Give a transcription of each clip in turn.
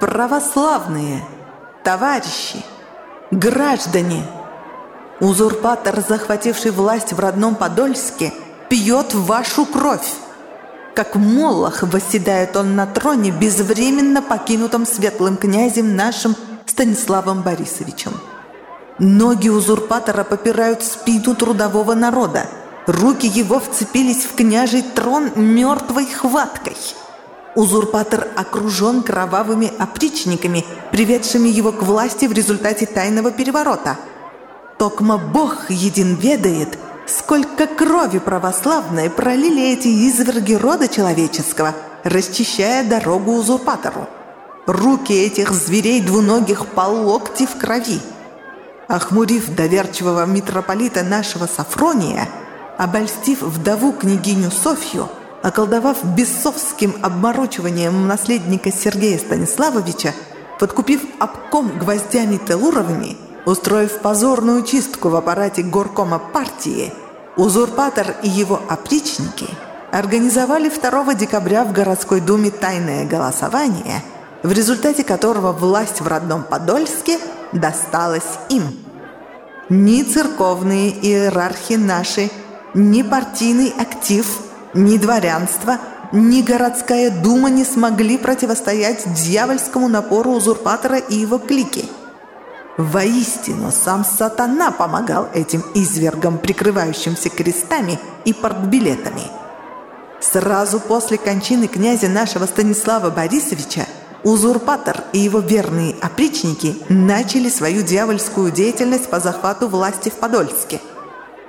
православные, товарищи, граждане, узурпатор, захвативший власть в родном Подольске, пьет вашу кровь. Как молох восседает он на троне, безвременно покинутом светлым князем нашим Станиславом Борисовичем. Ноги узурпатора попирают спину трудового народа. Руки его вцепились в княжий трон мертвой хваткой. Узурпатор окружен кровавыми опричниками, приведшими его к власти в результате тайного переворота. Токма Бог един ведает, сколько крови православной пролили эти изверги рода человеческого, расчищая дорогу узурпатору. Руки этих зверей двуногих по локти в крови – охмурив доверчивого митрополита нашего Сафрония, обольстив вдову княгиню Софью, околдовав бесовским обморочиванием наследника Сергея Станиславовича, подкупив обком гвоздями Телуровыми, устроив позорную чистку в аппарате горкома партии, узурпатор и его опричники организовали 2 декабря в городской думе тайное голосование, в результате которого власть в родном Подольске – досталось им. Ни церковные иерархи наши, ни партийный актив, ни дворянство, ни городская дума не смогли противостоять дьявольскому напору узурпатора и его клики. Воистину, сам сатана помогал этим извергам, прикрывающимся крестами и портбилетами. Сразу после кончины князя нашего Станислава Борисовича Узурпатор и его верные опричники начали свою дьявольскую деятельность по захвату власти в Подольске.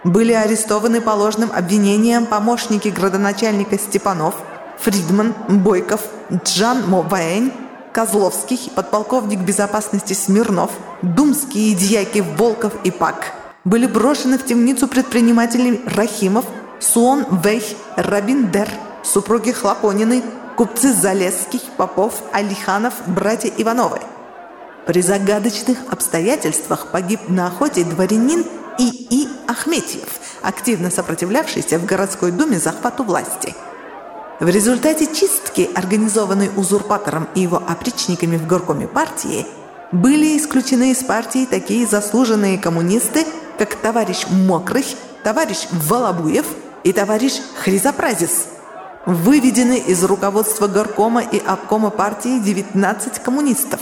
Были арестованы по ложным обвинениям помощники градоначальника Степанов, Фридман, Бойков, Джан Моваэнь, Козловский, подполковник безопасности Смирнов, думские дьяки Волков и Пак. Были брошены в темницу предприниматели Рахимов, Суон Вейх, Рабин Дер, супруги Хлопонины, купцы Залесский, Попов, Алиханов, братья Ивановы. При загадочных обстоятельствах погиб на охоте дворянин И.И. Ахметьев, активно сопротивлявшийся в городской думе захвату власти. В результате чистки, организованной узурпатором и его опричниками в горкоме партии, были исключены из партии такие заслуженные коммунисты, как товарищ Мокрых, товарищ Волобуев и товарищ Хризопразис – Выведены из руководства горкома и обкома партии 19 коммунистов.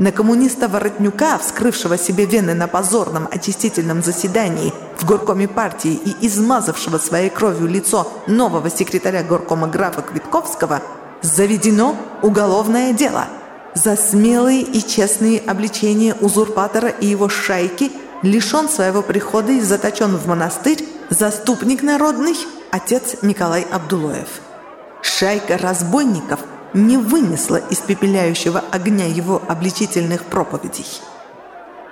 На коммуниста Воротнюка, вскрывшего себе вены на позорном очистительном заседании в горкоме партии и измазавшего своей кровью лицо нового секретаря горкома графа Квитковского, заведено уголовное дело. За смелые и честные обличения узурпатора и его шайки лишен своего прихода и заточен в монастырь заступник народный – отец Николай Абдулоев. Шайка разбойников не вынесла испепеляющего огня его обличительных проповедей.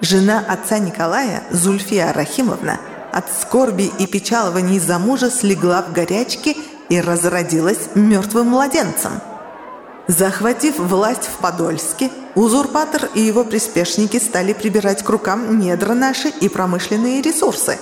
Жена отца Николая, Зульфия Рахимовна, от скорби и печалований за мужа слегла в горячке и разродилась мертвым младенцем. Захватив власть в Подольске, узурпатор и его приспешники стали прибирать к рукам недра наши и промышленные ресурсы.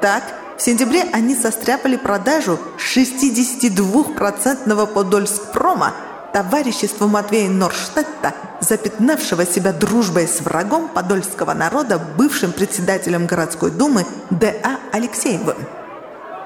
Так в сентябре они состряпали продажу 62-процентного Подольскпрома товариществу Матвея Норштетта, запятнавшего себя дружбой с врагом подольского народа, бывшим председателем городской думы Д.А. Алексеевым.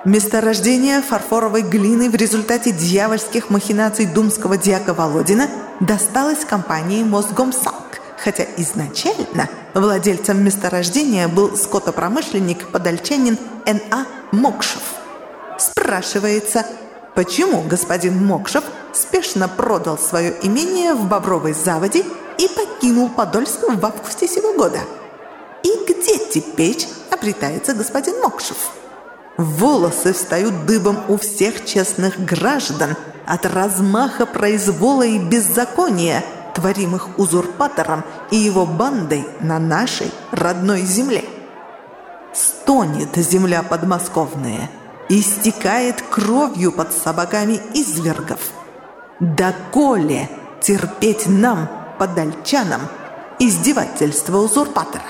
Месторождение фарфоровой глины в результате дьявольских махинаций думского дьяка Володина досталось компании «Мосгомсалк», хотя изначально владельцем месторождения был скотопромышленник-подольчанин Н.А. Мокшев. Спрашивается, почему господин Мокшев спешно продал свое имение в Бобровой заводе и покинул Подольск в августе сего года? И где теперь обретается господин Мокшев? Волосы встают дыбом у всех честных граждан от размаха произвола и беззакония, творимых узурпатором и его бандой на нашей родной земле. Стонет земля подмосковная, истекает кровью под собаками извергов. Да коле терпеть нам, подальчанам, издевательство узурпатора?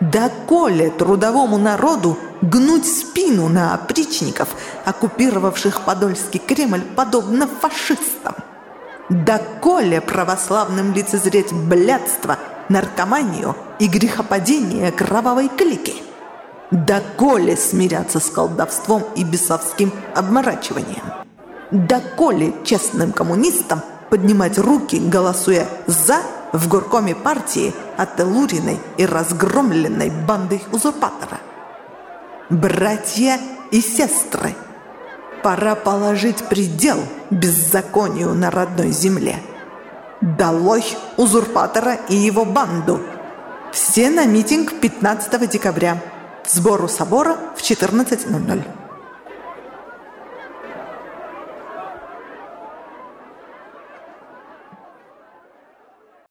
Да коле трудовому народу гнуть спину на опричников, оккупировавших Подольский Кремль, подобно фашистам? Доколе православным лицезреть блядство, наркоманию и грехопадение кровавой клики? Доколе смиряться с колдовством и бесовским обморачиванием? Доколе честным коммунистам поднимать руки, голосуя «за» в горкоме партии от Телуриной и разгромленной бандой узурпатора? Братья и сестры, пора положить предел беззаконию на родной земле. Долой узурпатора и его банду. Все на митинг 15 декабря. Сбору собора в 14.00.